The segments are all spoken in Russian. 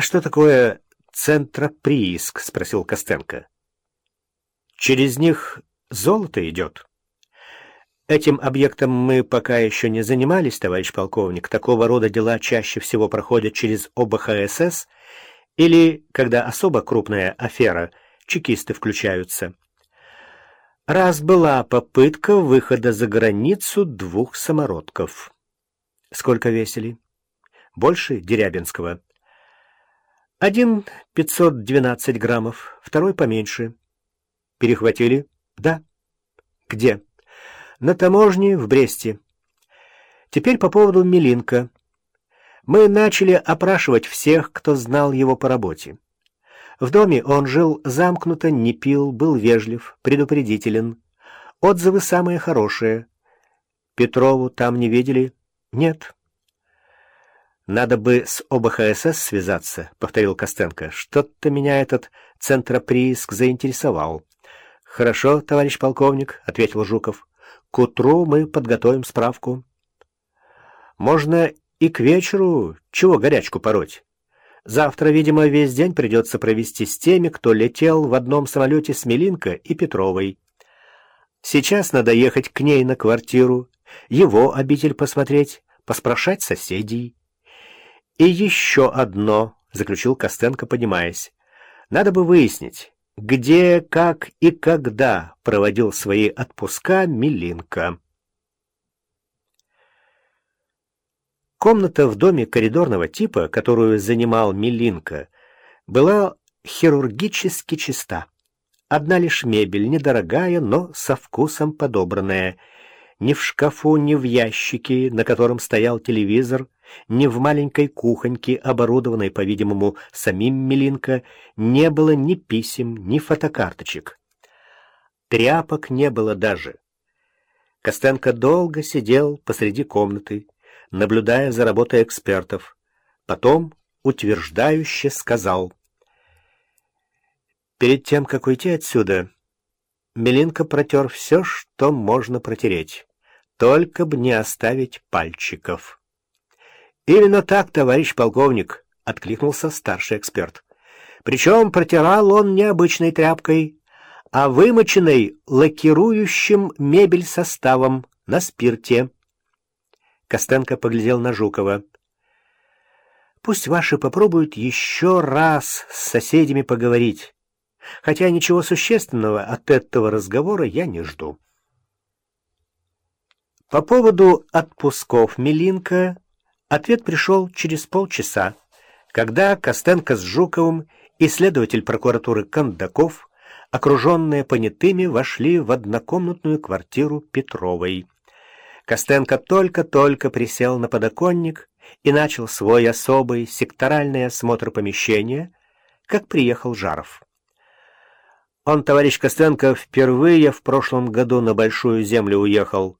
«А что такое центроприиск?» — спросил Костенко. «Через них золото идет». Этим объектом мы пока еще не занимались, товарищ полковник. Такого рода дела чаще всего проходят через ОБХСС или, когда особо крупная афера, чекисты включаются. Раз была попытка выхода за границу двух самородков. Сколько весили? Больше Дерябинского. Один пятьсот двенадцать граммов, второй поменьше. Перехватили? Да. Где? На таможне в Бресте. Теперь по поводу Милинка. Мы начали опрашивать всех, кто знал его по работе. В доме он жил замкнуто, не пил, был вежлив, предупредителен. Отзывы самые хорошие. Петрову там не видели? Нет. «Надо бы с ОБХСС связаться», — повторил Костенко. «Что-то меня этот центроприиск заинтересовал». «Хорошо, товарищ полковник», — ответил Жуков. К утру мы подготовим справку. Можно и к вечеру чего горячку пороть. Завтра, видимо, весь день придется провести с теми, кто летел в одном самолете с Милинко и Петровой. Сейчас надо ехать к ней на квартиру, его обитель посмотреть, поспрашать соседей. И еще одно, — заключил Костенко, поднимаясь, — надо бы выяснить, где, как и когда проводил свои отпуска Милинка. Комната в доме коридорного типа, которую занимал Милинка, была хирургически чиста. Одна лишь мебель, недорогая, но со вкусом подобранная — ни в шкафу, ни в ящике, на котором стоял телевизор, ни в маленькой кухоньке, оборудованной, по-видимому, самим Милинко, не было ни писем, ни фотокарточек. Тряпок не было даже. Костенко долго сидел посреди комнаты, наблюдая за работой экспертов. Потом утверждающе сказал. «Перед тем, как уйти отсюда, Милинка протер все, что можно протереть». Только б не оставить пальчиков. «Именно так, товарищ полковник», — откликнулся старший эксперт. «Причем протирал он не обычной тряпкой, а вымоченной лакирующим мебель составом на спирте». Костенко поглядел на Жукова. «Пусть ваши попробуют еще раз с соседями поговорить, хотя ничего существенного от этого разговора я не жду». По поводу отпусков Милинка ответ пришел через полчаса, когда Костенко с Жуковым и следователь прокуратуры Кондаков, окруженные понятыми, вошли в однокомнатную квартиру Петровой. Костенко только-только присел на подоконник и начал свой особый секторальный осмотр помещения, как приехал Жаров. Он, товарищ Костенко, впервые в прошлом году на Большую Землю уехал,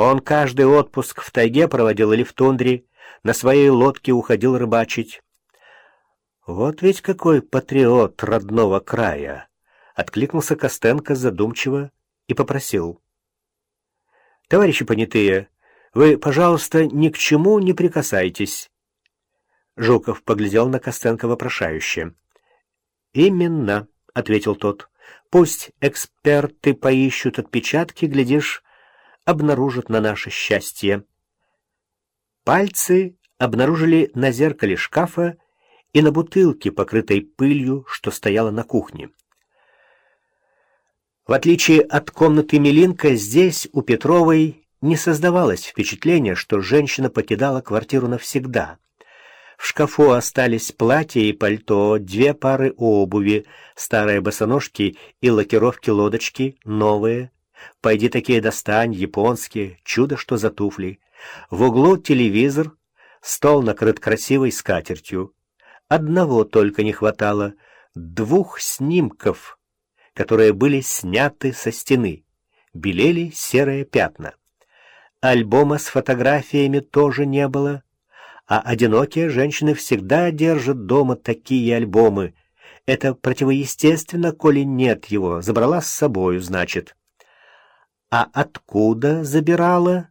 он каждый отпуск в тайге проводил или в тундре, на своей лодке уходил рыбачить. «Вот ведь какой патриот родного края!» — откликнулся Костенко задумчиво и попросил. «Товарищи понятые, вы, пожалуйста, ни к чему не прикасайтесь». Жуков поглядел на Костенко вопрошающе. «Именно», — ответил тот. «Пусть эксперты поищут отпечатки, глядишь, обнаружат на наше счастье. Пальцы обнаружили на зеркале шкафа и на бутылке, покрытой пылью, что стояла на кухне. В отличие от комнаты Милинка, здесь у Петровой не создавалось впечатления, что женщина покидала квартиру навсегда. В шкафу остались платье и пальто, две пары обуви, старые босоножки и лакировки-лодочки, новые, Пойди такие достань, японские, чудо что за туфли. В углу телевизор, стол накрыт красивой скатертью. Одного только не хватало — двух снимков, которые были сняты со стены. Белели серые пятна. Альбома с фотографиями тоже не было, а одинокие женщины всегда держат дома такие альбомы. Это противоестественно, коли нет его, забрала с собою, значит. А откуда забирала?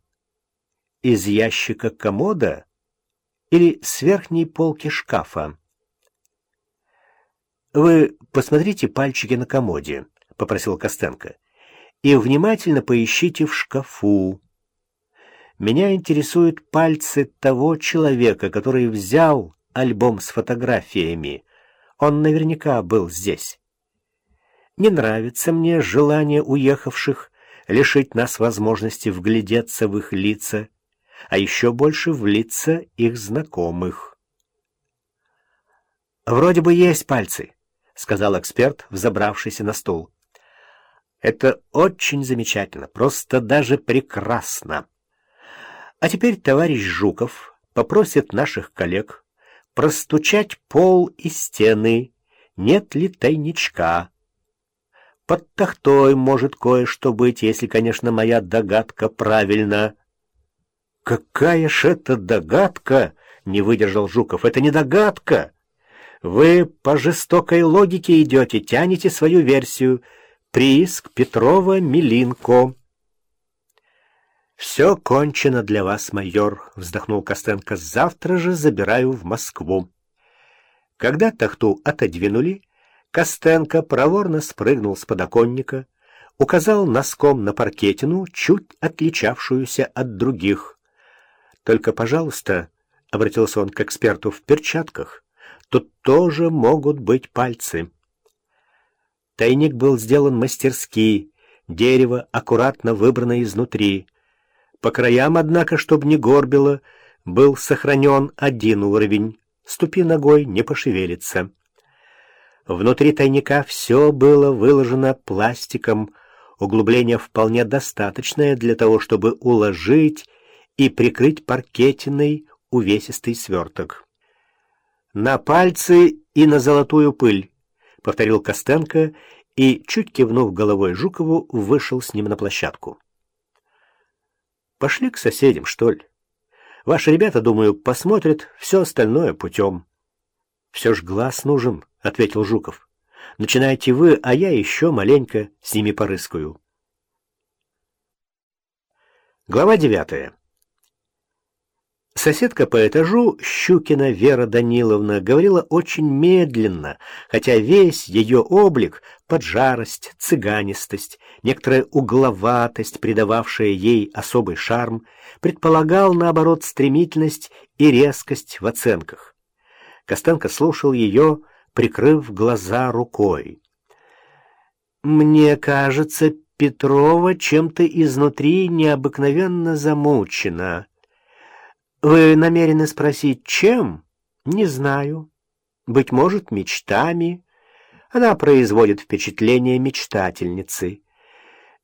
Из ящика комода или с верхней полки шкафа? Вы посмотрите пальчики на комоде, — попросил Костенко, — и внимательно поищите в шкафу. Меня интересуют пальцы того человека, который взял альбом с фотографиями. Он наверняка был здесь. Не нравится мне желание уехавших лишить нас возможности вглядеться в их лица, а еще больше в лица их знакомых. «Вроде бы есть пальцы», — сказал эксперт, взобравшийся на стул. «Это очень замечательно, просто даже прекрасно. А теперь товарищ Жуков попросит наших коллег простучать пол и стены, нет ли тайничка. Под тахтой может кое-что быть, если, конечно, моя догадка правильна. «Какая ж это догадка!» — не выдержал Жуков. «Это не догадка! Вы по жестокой логике идете, тянете свою версию. Прииск Петрова-Милинко». «Все кончено для вас, майор», — вздохнул Костенко. «Завтра же забираю в Москву». Когда тахту отодвинули, Костенко проворно спрыгнул с подоконника, указал носком на паркетину, чуть отличавшуюся от других. «Только, пожалуйста», — обратился он к эксперту, — «в перчатках. Тут тоже могут быть пальцы». Тайник был сделан мастерски, дерево аккуратно выбрано изнутри — по краям, однако, чтобы не горбило, был сохранен один уровень. Ступи ногой, не пошевелится. Внутри тайника все было выложено пластиком, углубление вполне достаточное для того, чтобы уложить и прикрыть паркетиной увесистый сверток. «На пальцы и на золотую пыль», — повторил Костенко и, чуть кивнув головой Жукову, вышел с ним на площадку. Пошли к соседям, что ли? Ваши ребята, думаю, посмотрят все остальное путем. — Все ж глаз нужен, — ответил Жуков. — Начинайте вы, а я еще маленько с ними порыскаю. Глава девятая. Соседка по этажу, Щукина Вера Даниловна, говорила очень медленно, хотя весь ее облик, поджарость, цыганистость, некоторая угловатость, придававшая ей особый шарм, предполагал, наоборот, стремительность и резкость в оценках. Костенко слушал ее, прикрыв глаза рукой. «Мне кажется, Петрова чем-то изнутри необыкновенно замучена», вы намерены спросить, чем? Не знаю. Быть может, мечтами. Она производит впечатление мечтательницы.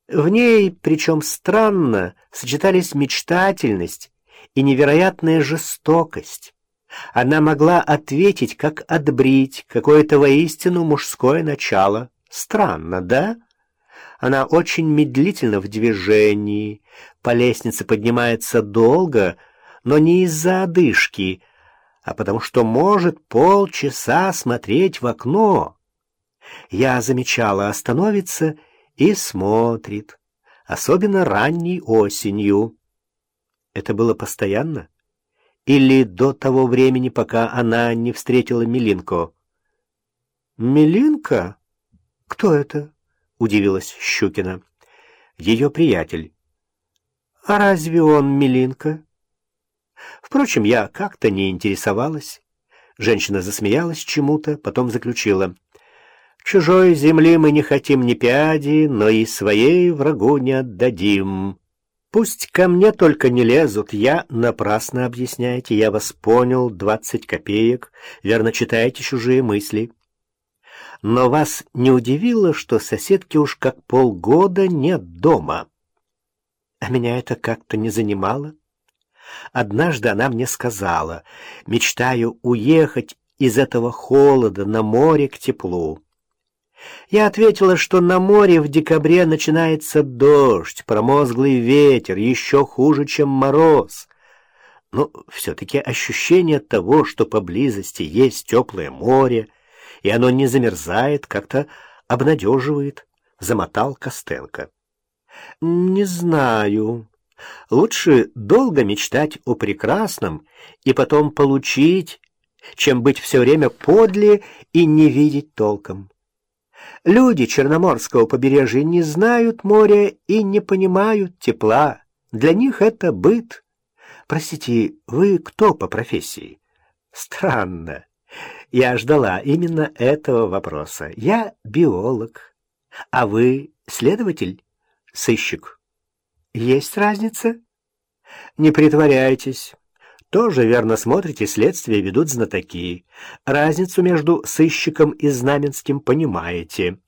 В ней, причем странно, сочетались мечтательность и невероятная жестокость. Она могла ответить, как отбрить какое-то воистину мужское начало. Странно, да? Она очень медлительно в движении, по лестнице поднимается долго, но не из-за одышки, а потому что может полчаса смотреть в окно. Я замечала, остановится и смотрит, особенно ранней осенью. Это было постоянно? Или до того времени, пока она не встретила Милинко? «Милинка? Кто это?» — удивилась Щукина. «Ее приятель». «А разве он Милинка?» Впрочем, я как-то не интересовалась. Женщина засмеялась чему-то, потом заключила. «Чужой земли мы не хотим ни пяди, но и своей врагу не отдадим. Пусть ко мне только не лезут, я напрасно объясняете, я вас понял, двадцать копеек, верно читаете чужие мысли». Но вас не удивило, что соседки уж как полгода нет дома? А меня это как-то не занимало. Однажды она мне сказала, мечтаю уехать из этого холода на море к теплу. Я ответила, что на море в декабре начинается дождь, промозглый ветер, еще хуже, чем мороз. Но все-таки ощущение того, что поблизости есть теплое море, и оно не замерзает, как-то обнадеживает, замотал Костенко. «Не знаю», Лучше долго мечтать о прекрасном и потом получить, чем быть все время подле и не видеть толком. Люди Черноморского побережья не знают моря и не понимают тепла. Для них это быт. Простите, вы кто по профессии? Странно. Я ждала именно этого вопроса. Я биолог. А вы следователь? Сыщик. Есть разница? Не притворяйтесь. Тоже верно смотрите, следствие ведут знатоки. Разницу между сыщиком и знаменским понимаете.